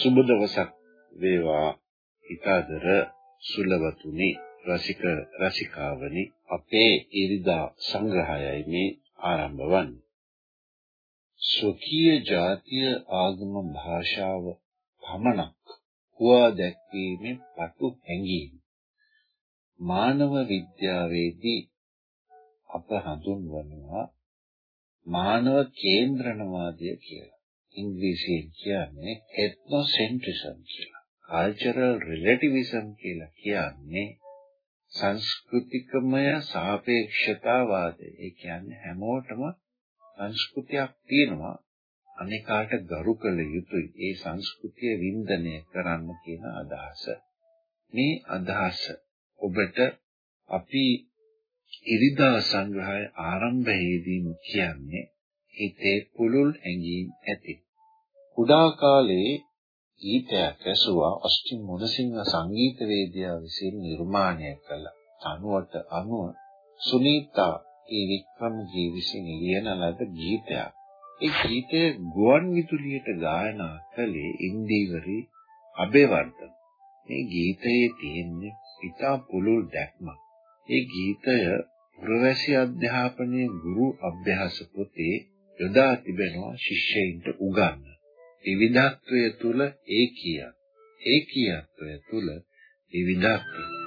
සුබ දවසක් වේවා. හිතාදර සුලවතුනි රසික රසිකාවනි අපේ ඉරිදා සංග්‍රහයයි මේ ආරම්භ වන්නේ. ස්වකීය ජාතිය ආගම භාෂාව පමණක් හුවා දැක්වීමේ පටු හැඟීම. මානව විද්‍යාවේදී අප හඳුන්වනවා මානව කේන්ද්‍රණවාදය කියලා. ඉංග්‍රීසියෙන් කියන්නේ ethnocentrism කියලා. cultural relativism කියලා කියන්නේ සංස්කෘතිකමය සාපේක්ෂතාවාදය. ඒ කියන්නේ හැමෝටම සංස්කෘතියක් තියෙනවා අනේකාට ගරු කළ යුතුයි. ඒ සංස්කෘතිය වින්දනය කරන්න කියන අදහස. මේ අදහස ඔබට අපි ඉරිදා සංග්‍රහය ආරම්භයේදීම කියන්නේ හිතේ පුළුල් හැඟීම් ඇති. කුඩා කාලේ ගීතයක් ඇසුවා ඔස්ටින් මොනසිංහ සංගීතවේදියා විසින් නිර්මාණය කළ තනුවට අනුව සුනීතා ඒ වික්‍රමජී විසින් ලියන ලද ගීතයක්. ඒ ගීතය ගුවන් විදුලියට ගායනා කළේ ඉන්දීවරි අබේවර්ධන. මේ ගීතයේ තියෙන්නේ ඉතා පුළුල් දැක්මක්. ඒ ගීතය පුරවැසි අධ්‍යාපනයේ ගුරු අභ්‍යාස පොතේ යොදා තිබෙනවා ශිෂ්‍යයින්ට උගන්වන්න. විවිධත්වය තුල ඒකිය. ඒකියත්වය තුල විවිධත්වය.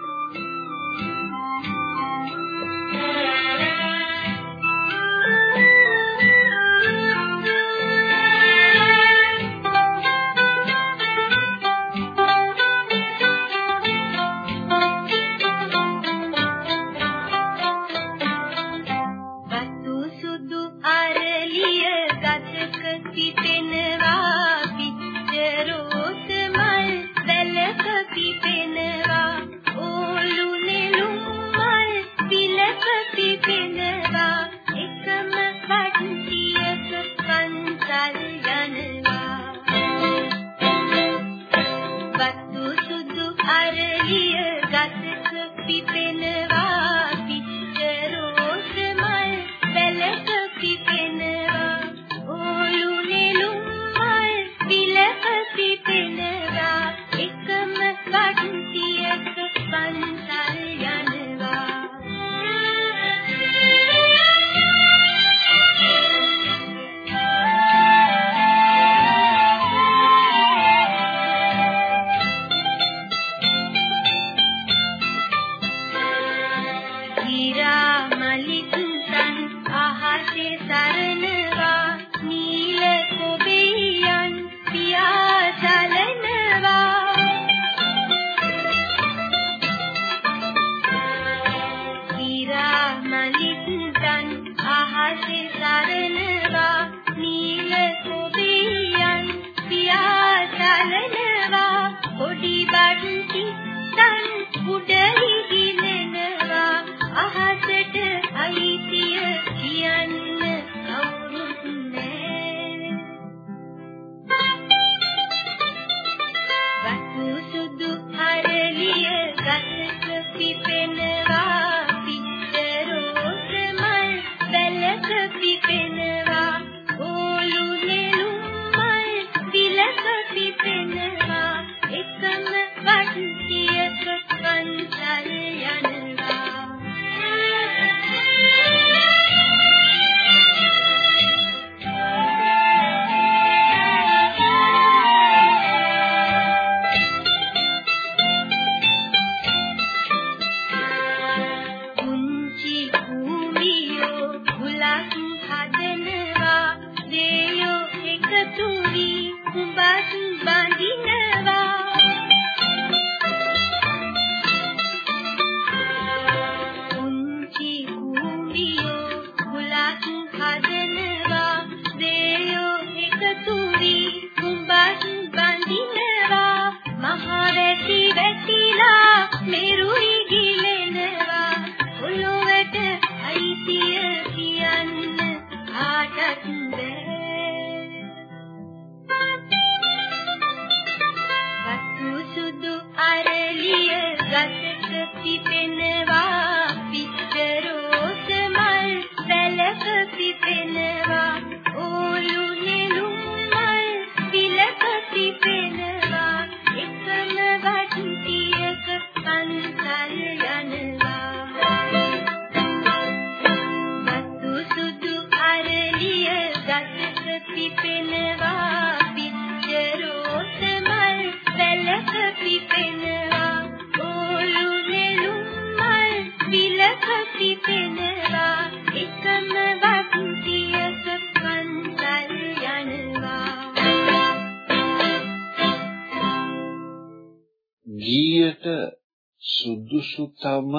සුදුසුතම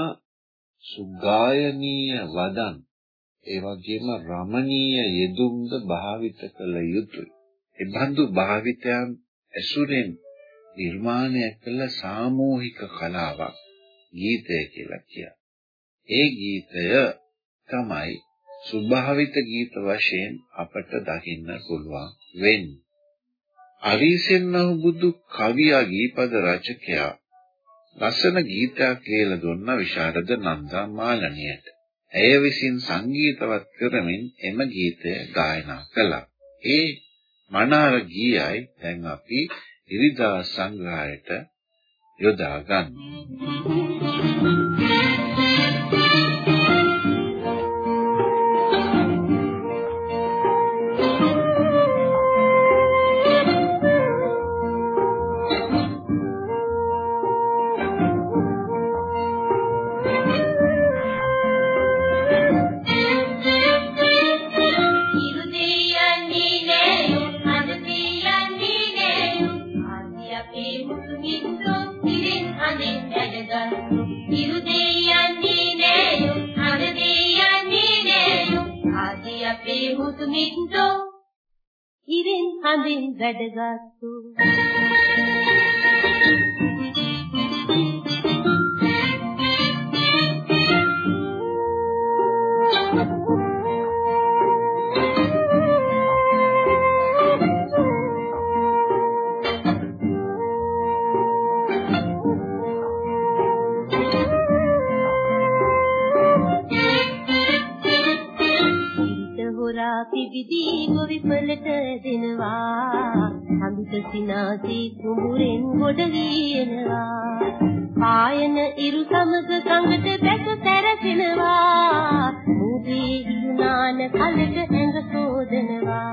සුගායනීය වදන් ඒ වගේම රමණීය යෙදුම්ද භාවිත කළ යුතුය. ඒ බඳු භාවිතයන් ඇසුරෙන් නිර්මාණය කළ සාමූහික කලාවක් ගීතය කියලා කියනවා. ඒ ගීතය තමයි සුභාවිත ගීත වශයෙන් අපට දකින්න පුළුවන් වෙන්නේ. අරිසෙන්නහු බුදු කවියා ගීපද රචකයා ලස්සන ගීතයක් කියලා දුන්න විශාරද නන්දා මාලනියට. ඇය විසින් සංගීතවත් කරමින් එම ගීතය ගායනා කළා. ඒ මනාර ගීයයි දැන් අපි ඉරිදා සංග්‍රහයට යොදා ගන්නවා. වැඩගත්තු පිබිදී ගොවිපලට දෙනවා. හඳුත සිනාසී කුඹුරෙන් ගොඩ ලියනවා පායන ඉරු සමග ගඟට බැස සැරසෙනවා. මුදී ඉුණාන කලට ඇඟ සෝදනවා.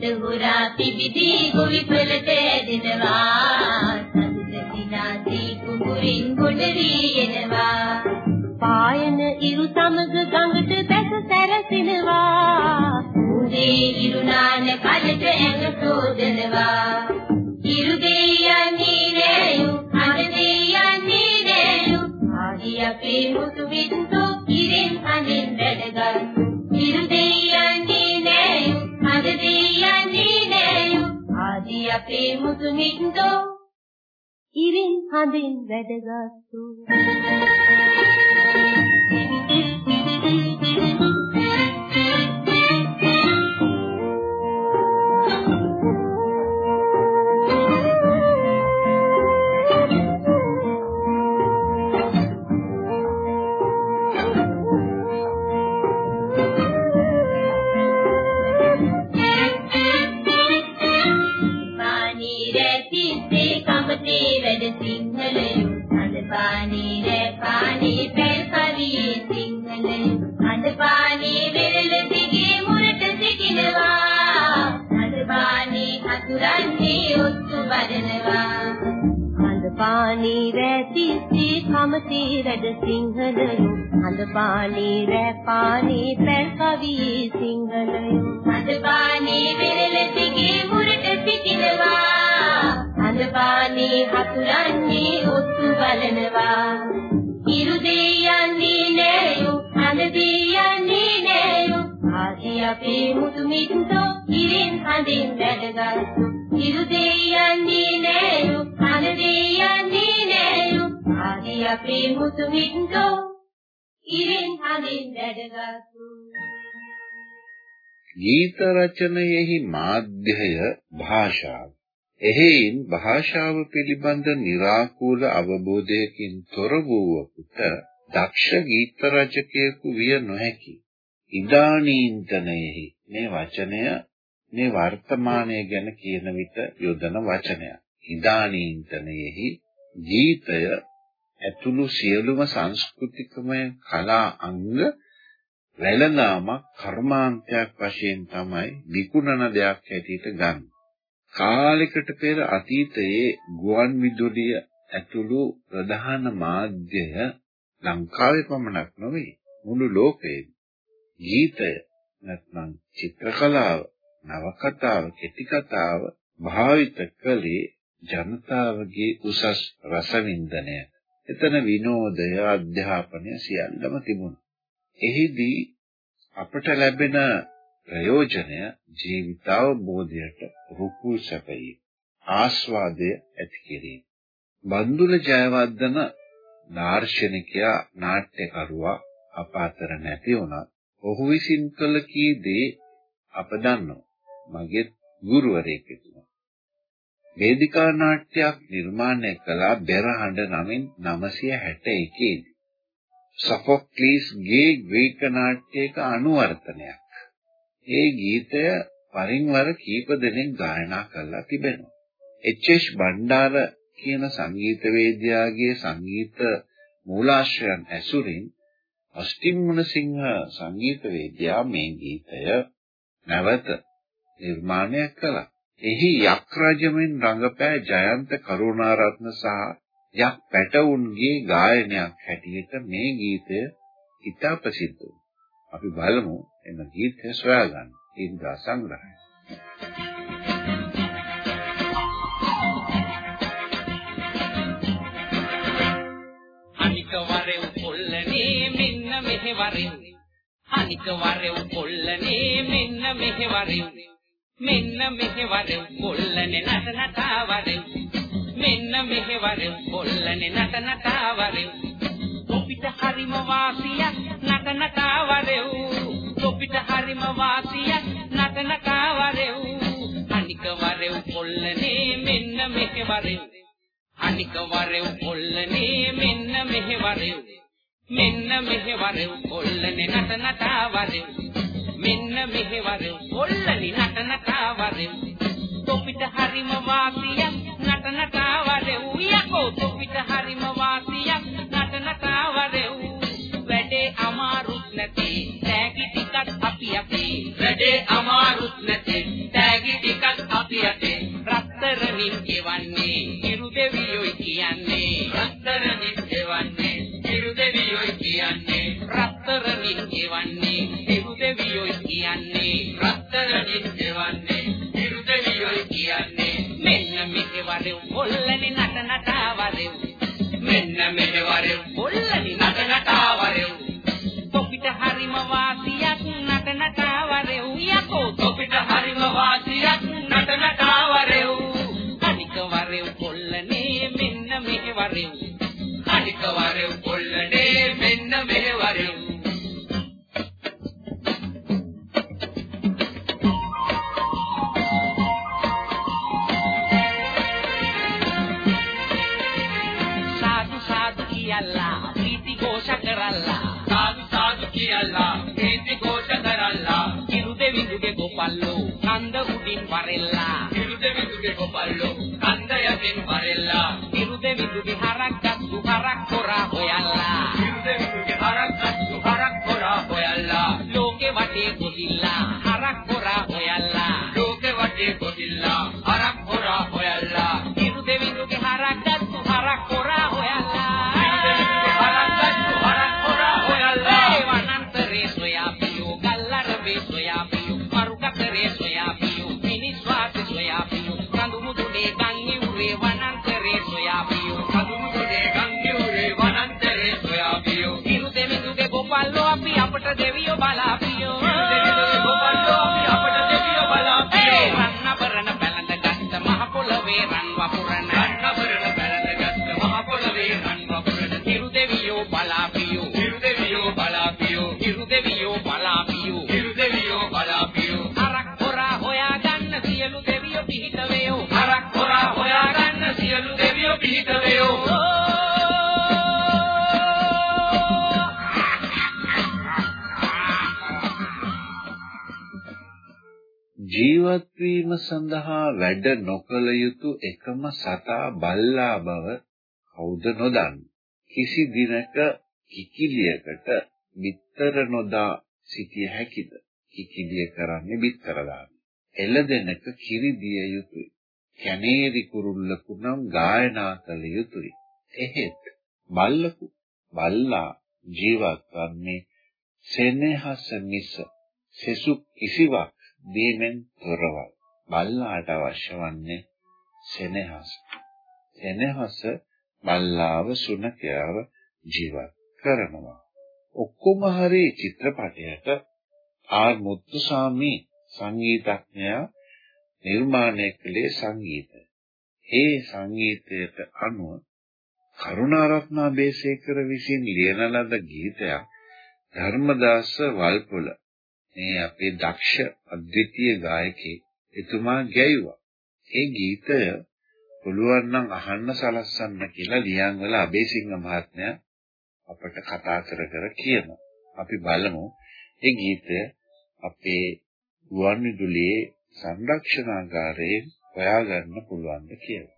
දෙහුරා පිබිදී ගොවිපලට දෙනවා හඳුත සිනාසී කුඹුරෙන් ගොඩ ලියනවා පායන ඉරු සමග ගඟට බැස සැරසෙනවා. මුදී ඉරුණාන කලට ඇඟ සෝදනවා. ඉරු දෙයන්නේ නෑයු අර දෙයන්නේ නෑයු. ආදි අපේ මුතු බින්දු ඉරෙන් අනින් වැඩගත් ඉරු දෙයන්නේ නෑයු අර දෙයන්නේ නෑයු. ආදි අපේ මුතු බින්දු ඉරින් හඳින් වැඩගත්තු පානී රැතිසි කමති රැඩ සිංහලයෝ හඳ පානී රැ පානී පැල් කවි සිංහලයෝ. හඳ පානී වෙරළ දිගේ මුරට සිටිනවා. හඳ පානී හතුරන්නේ ඔත්තු බලනවා. ඉරු දෙයන්නේ නෑයෝ හඳ දෙයන්නේ නෑයෝ. ආදී අපේ මුතු මිත්තෝ ඉරින් හඳින් වැඩගත්තු. ඉරු දෙයන්නේ නෑයෝ හඳ දෙයන්නේ නෑයෝ අපේ මුතු මින්දෝ ඉරින් හඳින් වැඩගත්තු ගීත රචනයෙහි මාධ්‍යය භාෂාව. එහෙයින් භාෂාව පිළිබඳ निराකූල අවබෝධයකින් තොර වූවකුට දක්ෂ ගීත රචකයෙකු විය නොහැකි. ඉදානීන්තනෙහි මේ වචනය මේ වර්තමානය ගැන කියන විට යොදන වචනයක්. ඉදානීන්තනෙහි ගීතය ඇතුළු සියලුම සංස්කෘතිකමය කලා අංග වැළඳාමක් කර්මාන්තයක් වශයෙන් තමයි විකුණන දෙයක් හැටියට ගන්න. කාලයකට පෙර අතීතයේ ගුවන් විදුලිය ඇතුළු ප්‍රධාන මාධ්‍යය ලංකාවේ පමණක් නොවේ මුළු ලෝකයේම ගීතය නැත්නම් චිත්‍රකලාව නවකතාව කෙටි කතාව භාවිත කළේ ජනතාවගේ උසස් රසවින්දනය. එතන විනෝදය අධ්‍යාපනය සියල්ලම තිබුණා. එහිදී අපට ලැබෙන ප්‍රයෝජනය ජීවිතාවබෝධයට රුකු සැපයි ආස්වාදය ඇති කිරීම. බන්දුල ජයවර්ධන දාර්ශනිකයා නාට්‍යකරුවා අප අතර නැති වුණත් ඔහු විසින් කළ කී දේ අප දන්නවා. මගේ ගුරුවරයෙක් තුමා. වේදිකා නාට්‍යයක් නිර්මාණය කළා බෙරහඬ නමින් 961 දී. සොෆොක්ලීස්ගේ ග්‍රීක නාට්‍යයක අනුවර්තනයක්. ඒ ගීතය වරින් වර කීප දෙනෙක් ගායනා කරලා තිබෙනවා. එච්.එස්. බණ්ඩාර කියන සංගීතවේදියාගේ සංගීත මූලාශ්‍රයන් ඇසුරින් අෂ්ටිමුණ සිංහ සංගීතවේදියා මේ ගීතය නැවත නිර්මාණය කළා. එහි යක් රජමෙන් රඟපෑ ජයන්ත කරුණාරත්න සහ යක් පැටවුන්ගේ ගායනයක් හැටියට මේ ගීතය ඉතා ප්‍රසිද්ධ වුණා. අපි බලමු එම ගීතය සොයාගන්න. ඉන්දා සංග්‍රහය. අනික වරෙව් කොල්ලනේ මෙන්න මෙහෙවරෙව් අනික වරෙව් කොල්ලනේ මෙන්න මෙහෙවරෙව් මෙන්න මෙහෙවරෙව් කොල්ලනේ නට නටවරෙව් මෙන්න මෙහෙවරෙව් කොල්ලනේ නට නටවරෙව් ඔපිට හරිම වාසියක් නට නටවරෙව් ඔපිට හරිම වාසියක් නට නටවරෙව් අනික වරෙව් කොල්ලනේ මෙන්න මෙහෙවරෙව්. අනික වරෙව් කොල්ලනේ මෙන්න මෙහෙවරෙව්. මෙන්න මෙහෙවරෙව් කොල්ලනේ නට නටවරෙව් මෙන්න මෙහෙවරෙව් කොල්ලනේ නට නටවරෙව් තොපිට හරිම වාසියක් නට නටවරෙව් යකෝ තොපිට හරිම වාසියක් නට නටවරෙව් වැඩේ අමාරුත් නැති තෑගි ටිකක් අපි අපේ වැඩේ අමාරුත් නැති තෑගි ටිකක් අපි අපේ රත්තරනින් ගෙවන්නේ ඉරු දෙවියොයි කියන්නේ. රත්තරනින් ගෙවන්නේ ඉරු දෙවියොයි කියන්නේ. රත්තරනින් ගෙවන්නේ ඉරු දෙවියොයි කියන්නේ රත්තරනින් ගෙවන්නේ ඉරු දෙවියොයි කියන්නේ මෙන්න මෙහෙවරේ කොල්ලනේ නට නටවරේ මෙන්න මෙහෙවරේ කොල්ලනේ නට නටවරේ තොපිට හරිම වාසියක් නට නටවරේ යකෝ තොපිට හරිම වාසියක් නට නටවරේ අනික වරේ කොල්ලනේ මෙන්න මෙහෙවරේ අනික වරේ කන්ද උඩින් වරෙල්ලා ඉරු දෙවිඳුගේ ගොපල්ලෝ කන්ද යටින් වරෙල්ලා ඉරු දෙවිඳුගේ හරක් ගත්තු ජීවත් වීම සඳහා වැඩ නොකළ යුතු එකම සතා බල්ලා බව කවුද නොදන්නේ. කිසි දිනක කිකිලියකට බිත්තර නොදා සිටිය හැකිද? කිකිලිය කරන්නේ බිත්තර දාන එළදෙනක කිරි දිය යුතුය. කැනේරි කුරුල්ලකු නම් ගායනා කළ යුතුය. එහෙත් බල්ලකු බල්ලා ජීවත් වන්නේ සෙනෙහස මිස සෙසු කිසිවක් දීමෙන් තොරව බල්ලාට අවශ්‍ය වන්නේ සෙනෙහස. සෙනෙහස බල්ලාව සුනකයාව ජීවත් කරනවා. ඔක්කොම හරි චිත්‍රපටයට ආර් මුත්තුසාමි සංගීතඥයා නිර්මාණය කළේ සංගීතය. ඒ සංගීතයට අනුව කරුණාරත්න බේසේකර විසින් ලියන ලද ගීතයක් ධර්මදාස වල්පොල මේ අපේ දක්ෂ අද්විතීය ගායකයෙක් එතුමා ගැයුවා. ඒ ගීතය පුළුවන් නම් අහන්න සලස්සන්න කියලා ලියන්වල අබේසිංහ මහත්මයා අපට කතා කර කර කියනවා. අපි බලමු ඒ ගීතය අපේ ගුවන්විදුලියේ සංරක්ෂණාගාරයෙන් හොයාගන්න පුළුවන්ද කියලා.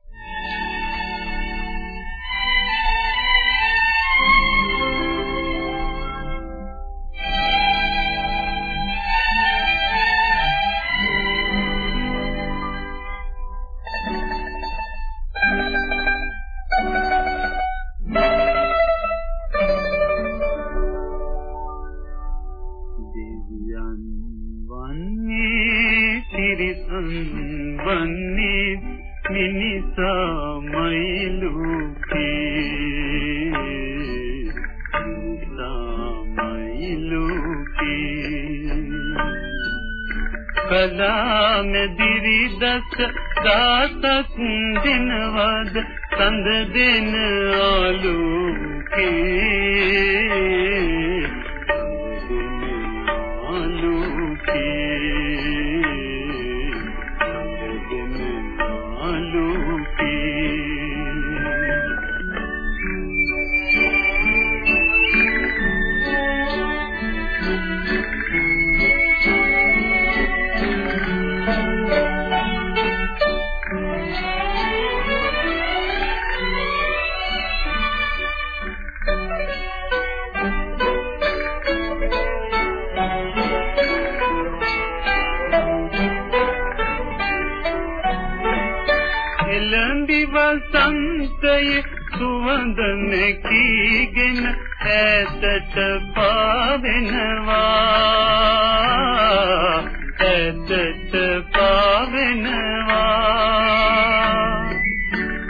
ඈතට පාවෙනවා.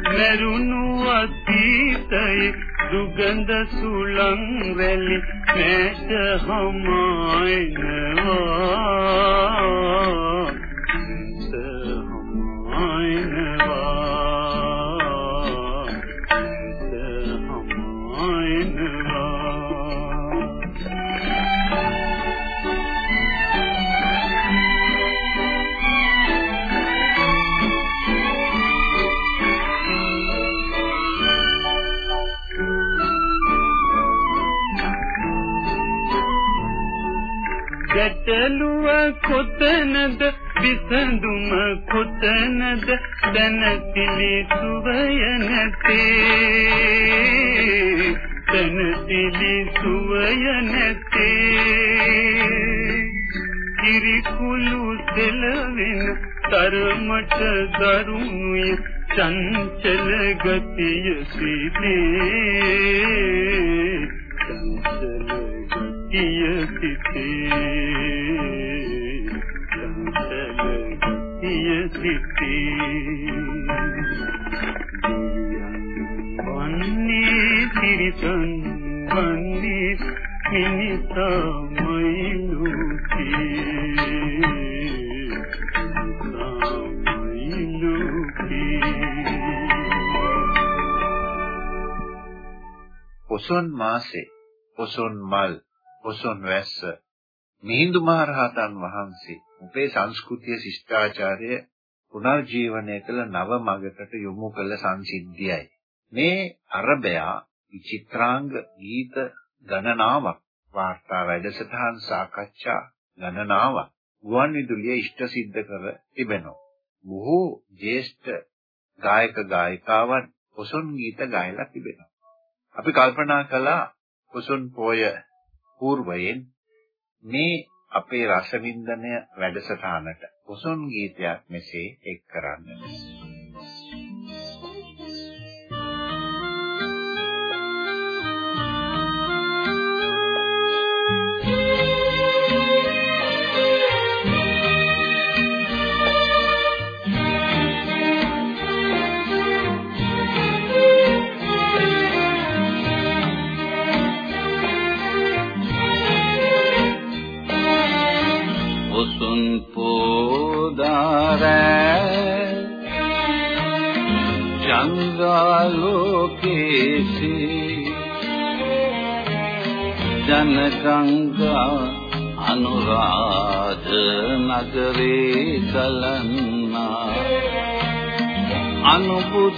මෙරුණු අතීතයේ දුගඳ සුලං රැලි නැට හමායනවා. ගැටලුව කොතනද විසඳුම කොතනද දැනතිලි සුවය නැතේ දැනතිලි සුවය නැතේ කිරිකුළු සෙලවෙන තරමට දරුණුය චංචල ගතිය සිටේ චංචල ගතිය සිටේ සිටී වන්නේ තිරිසන් වන්නේ මිනිසමයි ලෝකේ පොසොන් මාසේ පොසොන් මල් පොසොන් වැස්ස මිහිඳු මහරහතන් වහන්සේ අපේ සංස්කෘතිය ශිෂ්ටාචාරය පුනර්ජීවනය කළ නව මගකට යොමු කළ සංසිද්ධියයි. මේ අරබයා විචිත්‍රාංග ගීත ගණනාවක් වාර්තා වැඩසටහන් සාකච්ඡා ගණනාවක් ගුවන් විදුලිය ඉෂ්ට සිද්ධ කර තිබෙනවා. බොහෝ ජ්‍යෙෂ්ඨ ගායක ගායිකාවන් ඔසොන් ගීත ගායලා තිබෙනවා. අපි කල්පනා කළා ඔසොන් පොය పూర్වයෙන් මේ අපේ රසවින්දනය වැඩසටහනට ඔසොන් ගීතයක් මෙසේ එක් කරන්නට.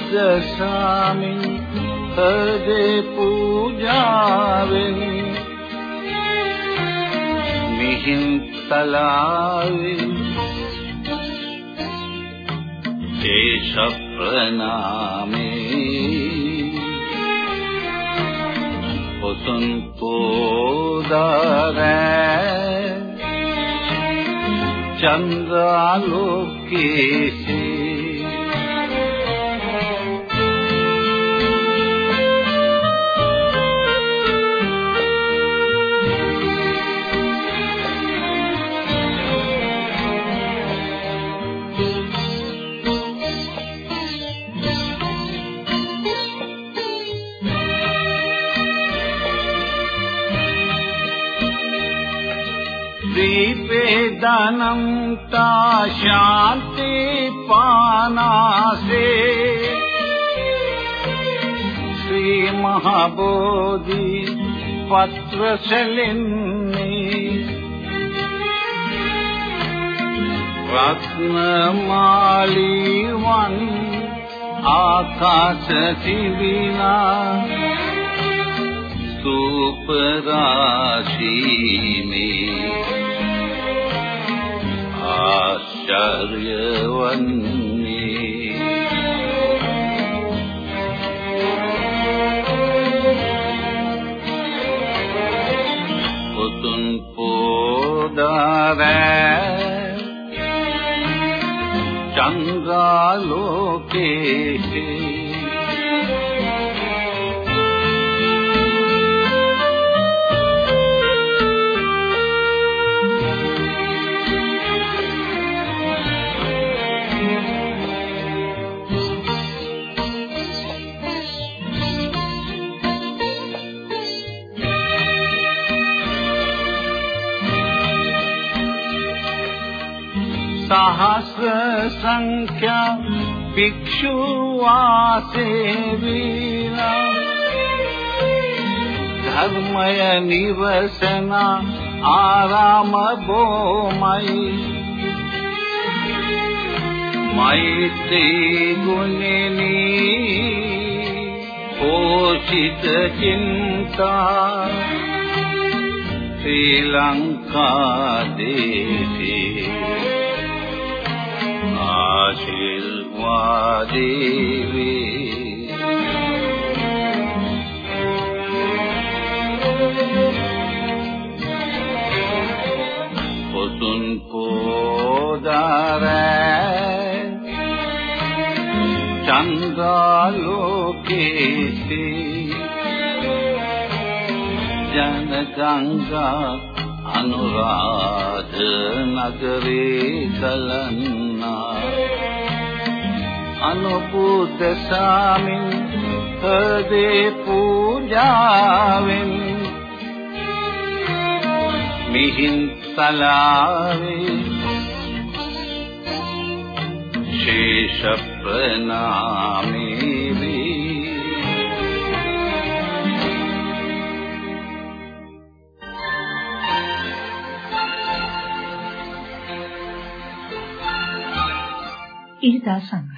අනුබුද්ධ සාමින් හදේ පූජාවෙන් මිහින් තලාවේ දේශ ප්‍රණාමේ ඔසුන් පෝදාරෑ චන්ද්‍රාලෝකේසේ දනම් තා ශාන්ති පානාසේ ශ්‍රී මහබෝධි පත්‍ර සැලෙන්නේ රත්නමාලී වන් ආකාශ තිබිනා සූප රාශී මේ ආශ්චර්යවන්නේ පුතුන් පෝදාරෑ චන්ද්‍රාලෝකේ සංඛ්‍යා භික්ෂු වාසේවිලා ධර්මය නිවසන ආරාම බොමයි මෛත්‍රී ගුණෙනි පෝෂිත චින්තා. ශ්‍රී ලංකා දේශේ ආශිර්වාදී වේ පොතුන් පෝදාරෑ චන්ද්‍රාලෝකේසේ. ජන ගංගා අනුරාධ නගරේ කලන්නා අනුබුද්ධ සාමින් හදේ පූජාවෙන්. මිහින් සලාවේ ශේෂ ප්‍රණාමේ ඉරිදා සංග්‍රහය